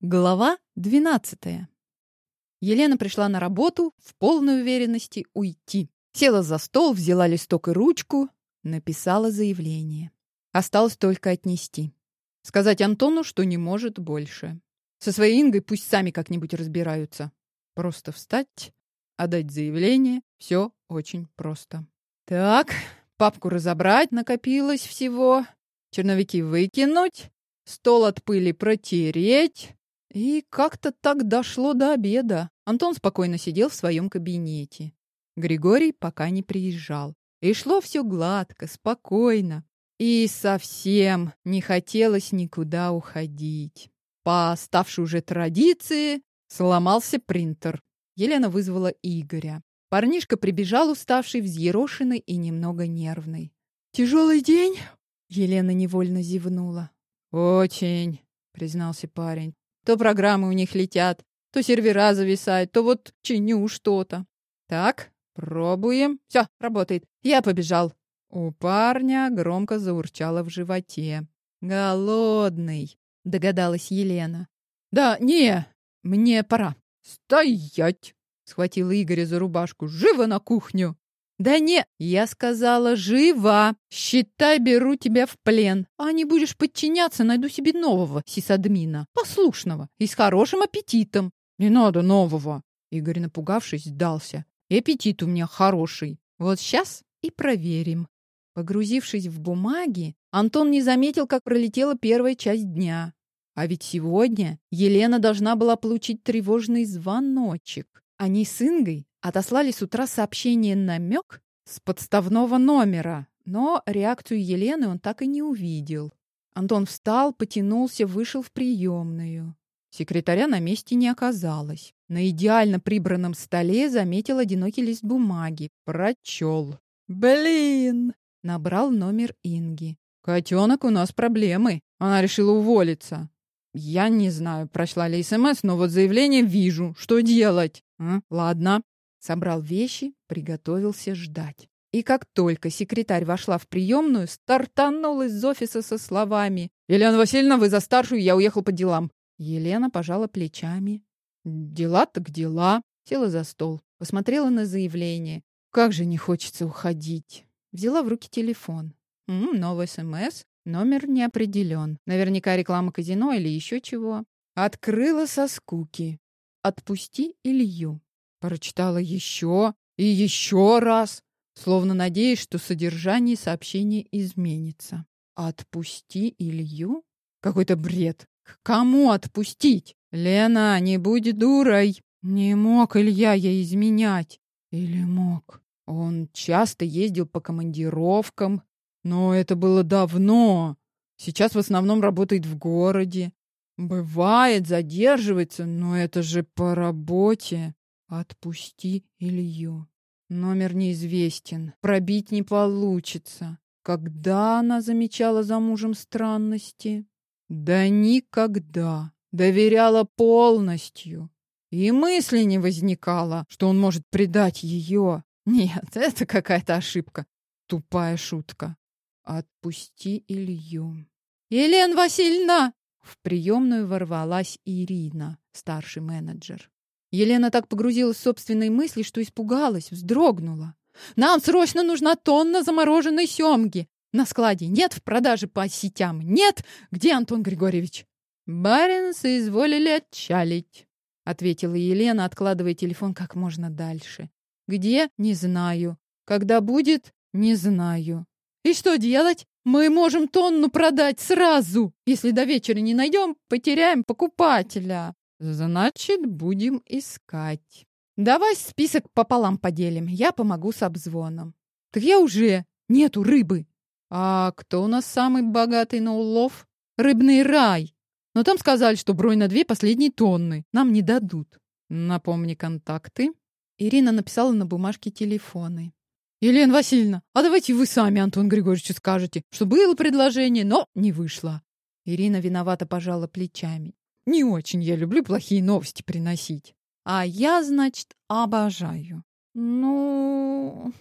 Глава 12. Елена пришла на работу в полной уверенности уйти. Села за стол, взяла листок и ручку, написала заявление. Осталось только отнести. Сказать Антону, что не может больше. Со своей Ингой пусть сами как-нибудь разбираются. Просто встать, отдать заявление. Все очень просто. Так, папку разобрать накопилось всего. Черновики выкинуть. Стол от пыли протереть. И как-то так дошло до обеда. Антон спокойно сидел в своем кабинете. Григорий пока не приезжал. И шло все гладко, спокойно. И совсем не хотелось никуда уходить. По ставшей уже традиции сломался принтер. Елена вызвала Игоря. Парнишка прибежал уставший, взъерошенный и немного нервный. «Тяжелый день?» Елена невольно зевнула. «Очень», — признался парень. То программы у них летят, то сервера зависают, то вот чиню что-то. Так, пробуем. Все, работает. Я побежал. У парня громко заурчало в животе. Голодный, догадалась Елена. Да, не, мне пора. Стоять! Схватила Игоря за рубашку. Живо на кухню! Да не, я сказала, живо. Считай, беру тебя в плен. А не будешь подчиняться, найду себе нового сисадмина, послушного и с хорошим аппетитом. Не надо нового. Игорь, напугавшись, сдался. И аппетит у меня хороший. Вот сейчас и проверим. Погрузившись в бумаги, Антон не заметил, как пролетела первая часть дня. А ведь сегодня Елена должна была получить тревожный звоночек. Они с Ингой Отослали с утра сообщение намек с подставного номера, но реакцию Елены он так и не увидел. Антон встал, потянулся, вышел в приемную. Секретаря на месте не оказалось. На идеально прибранном столе заметил одинокий лист бумаги. Прочел. «Блин!» Набрал номер Инги. «Котенок, у нас проблемы. Она решила уволиться». «Я не знаю, прошла ли СМС, но вот заявление вижу. Что делать?» а? «Ладно, Собрал вещи, приготовился ждать. И как только секретарь вошла в приемную, стартанул из офиса со словами «Елена Васильевна, вы за старшую, я уехал по делам». Елена пожала плечами. «Дела так дела». Села за стол, посмотрела на заявление. «Как же не хочется уходить». Взяла в руки телефон. Новый СМС. Номер не определен. Наверняка реклама казино или еще чего. Открыла со скуки. «Отпусти Илью». Прочитала еще и еще раз, словно надеясь, что содержание сообщения изменится. Отпусти Илью? Какой-то бред. К кому отпустить? Лена, не будь дурой. Не мог Илья ей изменять. Или мог? Он часто ездил по командировкам, но это было давно. Сейчас в основном работает в городе. Бывает, задерживается, но это же по работе. Отпусти Илью. Номер неизвестен. Пробить не получится. Когда она замечала за мужем странности? Да никогда. Доверяла полностью. И мысли не возникало, что он может предать ее. Нет, это какая-то ошибка. Тупая шутка. Отпусти Илью. Елена Васильевна! В приемную ворвалась Ирина, старший менеджер. Елена так погрузилась в собственные мысли, что испугалась, вздрогнула. «Нам срочно нужна тонна замороженной семги! На складе нет в продаже по сетям? Нет? Где Антон Григорьевич?» «Барин соизволили отчалить», — ответила Елена, откладывая телефон как можно дальше. «Где? Не знаю. Когда будет? Не знаю. И что делать? Мы можем тонну продать сразу. Если до вечера не найдем, потеряем покупателя». Значит, будем искать. Давай список пополам поделим. Я помогу с обзвоном. Так я уже. Нету рыбы. А кто у нас самый богатый на улов? Рыбный рай. Но там сказали, что бронь на две последние тонны. Нам не дадут. Напомни контакты. Ирина написала на бумажке телефоны. Елена Васильевна, а давайте вы сами Антон Григорьевичу скажете, что было предложение, но не вышло. Ирина виновато пожала плечами. Не очень я люблю плохие новости приносить. А я, значит, обожаю. Ну,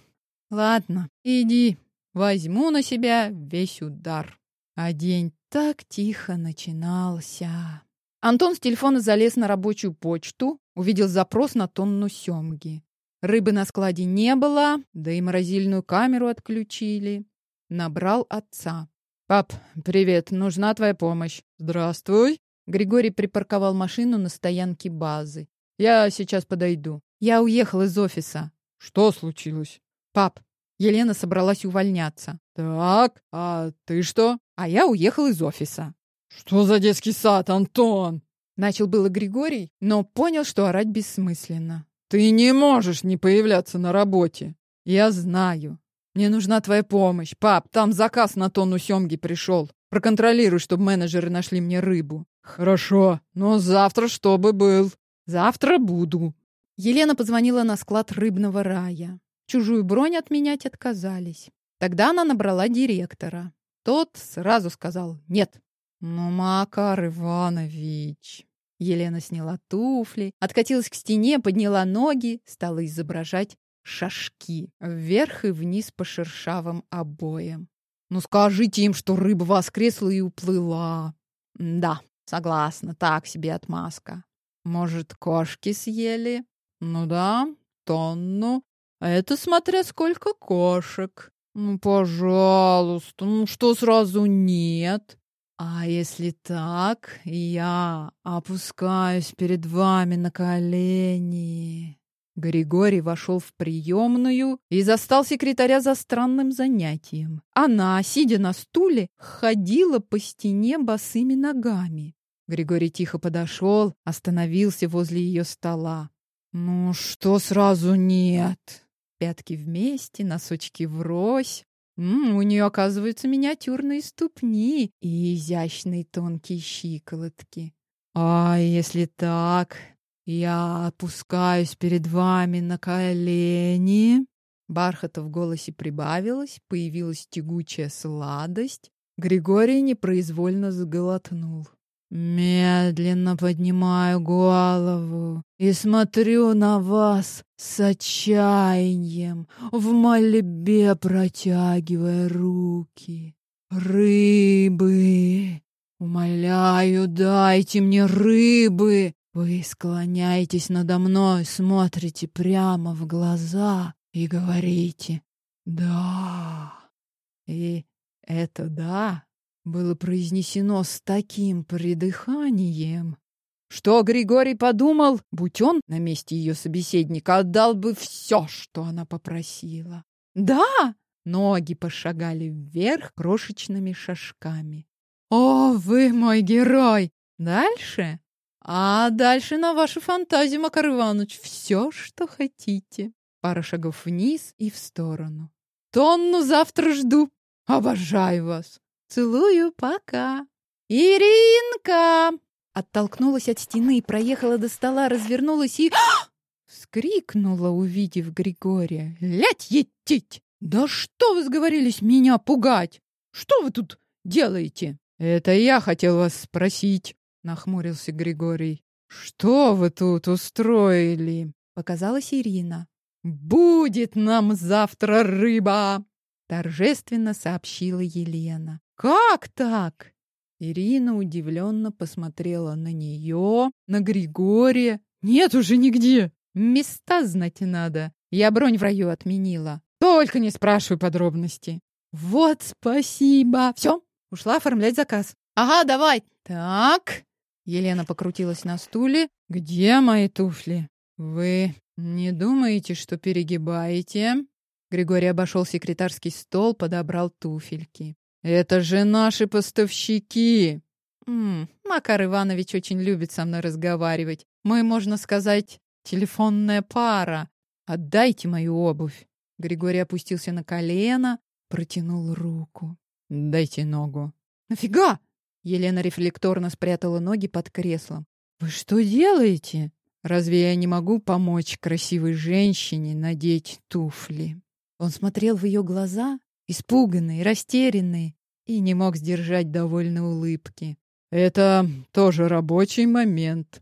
ладно, иди. Возьму на себя весь удар. А день так тихо начинался. Антон с телефона залез на рабочую почту, увидел запрос на тонну семги. Рыбы на складе не было, да и морозильную камеру отключили. Набрал отца. «Пап, привет, нужна твоя помощь». «Здравствуй». Григорий припарковал машину на стоянке базы. «Я сейчас подойду». «Я уехал из офиса». «Что случилось?» «Пап, Елена собралась увольняться». «Так, а ты что?» «А я уехал из офиса». «Что за детский сад, Антон?» Начал было Григорий, но понял, что орать бессмысленно. «Ты не можешь не появляться на работе». «Я знаю. Мне нужна твоя помощь. Пап, там заказ на тонну семги пришел. Проконтролируй, чтобы менеджеры нашли мне рыбу». «Хорошо, но завтра чтобы был». «Завтра буду». Елена позвонила на склад рыбного рая. Чужую бронь отменять отказались. Тогда она набрала директора. Тот сразу сказал «нет». «Ну, Макар Иванович...» Елена сняла туфли, откатилась к стене, подняла ноги, стала изображать шашки вверх и вниз по шершавым обоям. «Ну скажите им, что рыба воскресла и уплыла!» «Да, согласна, так себе отмазка. Может, кошки съели?» «Ну да, тонну. Это смотря сколько кошек. Ну, пожалуйста, ну что сразу нет?» А если так, я опускаюсь перед вами на колени. Григорий вошел в приемную и застал секретаря за странным занятием. Она, сидя на стуле, ходила по стене босыми ногами. Григорий тихо подошел, остановился возле ее стола. «Ну что сразу нет?» Пятки вместе, носочки врозь, М -м, у нее, оказывается, миниатюрные ступни и изящные тонкие щиколотки. А если так, я опускаюсь перед вами на колени. Бархата в голосе прибавилось, появилась тягучая сладость. Григорий непроизвольно заглотнул. Медленно поднимаю голову и смотрю на вас с отчаянием, в мольбе протягивая руки. Рыбы! Умоляю, дайте мне рыбы! Вы склоняетесь надо мной, смотрите прямо в глаза и говорите «да». И это «да» было произнесено с таким придыханием, что Григорий подумал, будь он на месте ее собеседника, отдал бы все, что она попросила. «Да!» — ноги пошагали вверх крошечными шажками. «О, вы мой герой! Дальше?» «А дальше на вашу фантазию, Макар Иванович, все, что хотите». Пара шагов вниз и в сторону. «Тонну завтра жду. Обожаю вас. Целую, пока. Иринка! Оттолкнулась от стены, проехала до стола, развернулась и... Вскрикнула, увидев Григория. «Лять етить! Да что вы сговорились меня пугать? Что вы тут делаете?» «Это я хотел вас спросить», — нахмурился Григорий. «Что вы тут устроили?» — показалась Ирина. «Будет нам завтра рыба!» — торжественно сообщила Елена. «Как так?» Ирина удивленно посмотрела на нее, на Григория. «Нет уже нигде! Места знать надо. Я бронь в раю отменила. Только не спрашивай подробности». «Вот спасибо! Все, ушла оформлять заказ». «Ага, давай!» «Так...» Елена покрутилась на стуле. «Где мои туфли?» «Вы не думаете, что перегибаете?» Григорий обошел секретарский стол, подобрал туфельки. Это же наши поставщики. М Макар Иванович очень любит со мной разговаривать. Мы, можно сказать, телефонная пара. Отдайте мою обувь. Григорий опустился на колено, протянул руку. Дайте ногу. Нафига? Елена рефлекторно спрятала ноги под креслом. Вы что делаете? Разве я не могу помочь красивой женщине надеть туфли? Он смотрел в ее глаза, испуганные, растерянные, и не мог сдержать довольной улыбки. «Это тоже рабочий момент».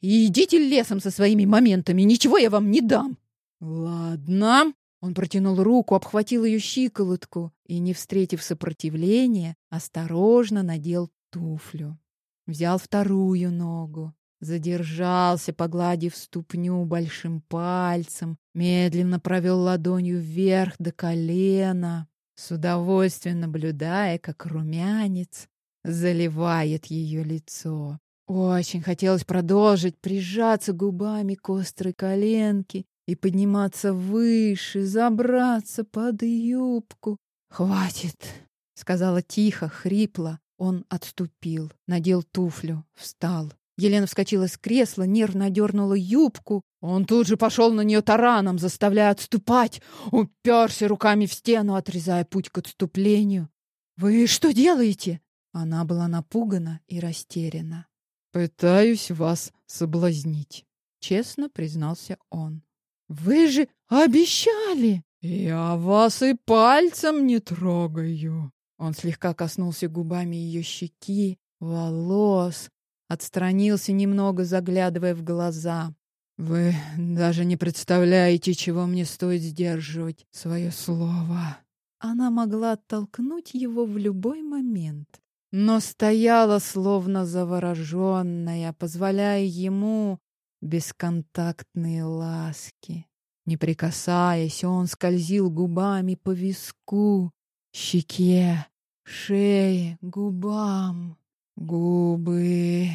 «Идите лесом со своими моментами, ничего я вам не дам!» «Ладно». Он протянул руку, обхватил ее щиколотку и, не встретив сопротивления, осторожно надел туфлю. Взял вторую ногу. Задержался, погладив ступню большим пальцем, медленно провел ладонью вверх до колена, с удовольствием наблюдая, как румянец заливает ее лицо. Очень хотелось продолжить прижаться губами к острой коленке и подниматься выше, забраться под юбку. «Хватит!» — сказала тихо, хрипло. Он отступил, надел туфлю, встал. Елена вскочила с кресла, нервно дернула юбку. Он тут же пошел на нее тараном, заставляя отступать, уперся руками в стену, отрезая путь к отступлению. «Вы что делаете?» Она была напугана и растеряна. «Пытаюсь вас соблазнить», — честно признался он. «Вы же обещали!» «Я вас и пальцем не трогаю!» Он слегка коснулся губами ее щеки, волос, отстранился немного, заглядывая в глаза. «Вы даже не представляете, чего мне стоит сдерживать свое слово!» Она могла оттолкнуть его в любой момент но стояла словно завороженная, позволяя ему бесконтактные ласки. Не прикасаясь, он скользил губами по виску, щеке, шее, губам. Губы.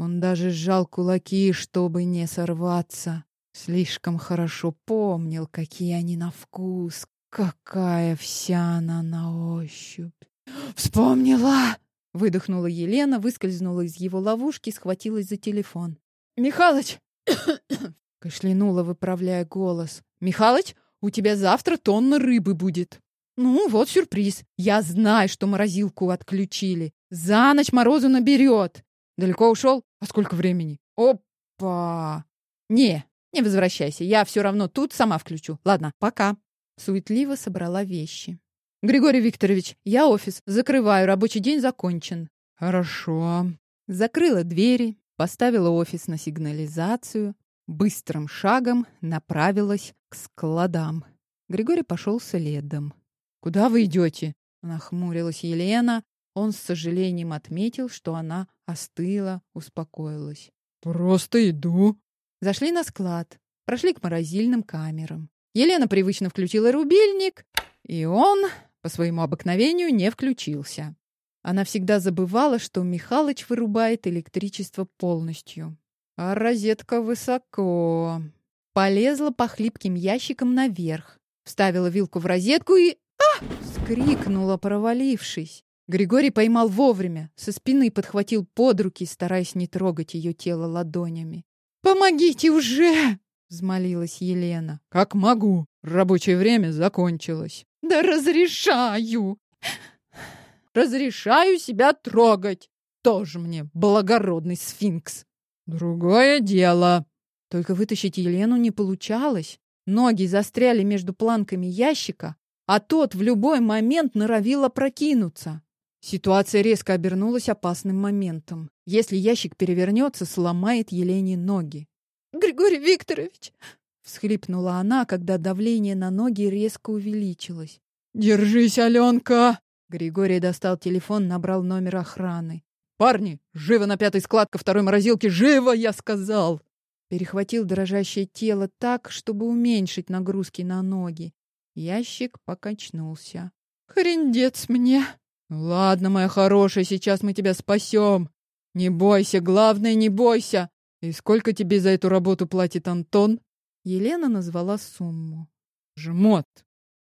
Он даже сжал кулаки, чтобы не сорваться. Слишком хорошо помнил, какие они на вкус, какая вся она на ощупь. «Вспомнила!» Выдохнула Елена, выскользнула из его ловушки, схватилась за телефон. «Михалыч!» Кашлянула, выправляя голос. «Михалыч, у тебя завтра тонна рыбы будет!» «Ну, вот сюрприз. Я знаю, что морозилку отключили. За ночь морозу наберет. Далеко ушел? А сколько времени? Опа! Не, не возвращайся. Я все равно тут сама включу. Ладно, пока». Суетливо собрала вещи. Григорий Викторович, я офис. Закрываю, рабочий день закончен. Хорошо. Закрыла двери, поставила офис на сигнализацию, быстрым шагом направилась к складам. Григорий пошел следом. Куда вы идете? Нахмурилась Елена. Он с сожалением отметил, что она остыла, успокоилась. Просто иду. Зашли на склад, прошли к морозильным камерам. Елена привычно включила рубильник, и он по своему обыкновению не включился. Она всегда забывала, что Михалыч вырубает электричество полностью. А розетка высоко. Полезла по хлипким ящикам наверх. Вставила вилку в розетку и... А! Скрикнула, провалившись. Григорий поймал вовремя, со спины подхватил под руки, стараясь не трогать ее тело ладонями. «Помогите уже!» — взмолилась Елена. «Как могу. Рабочее время закончилось». Да разрешаю. Разрешаю себя трогать. Тоже мне благородный сфинкс. Другое дело. Только вытащить Елену не получалось. Ноги застряли между планками ящика, а тот в любой момент норовил опрокинуться. Ситуация резко обернулась опасным моментом. Если ящик перевернется, сломает Елене ноги. «Григорий Викторович!» всхлипнула она, когда давление на ноги резко увеличилось. Держись, Аленка! Григорий достал телефон, набрал номер охраны. Парни, живо на пятый склад ко второй морозилке, живо, я сказал. Перехватил дрожащее тело так, чтобы уменьшить нагрузки на ноги. Ящик покачнулся. Хрендец мне. Ладно, моя хорошая, сейчас мы тебя спасем. Не бойся, главное, не бойся. И сколько тебе за эту работу платит Антон? Елена назвала сумму. Жмот,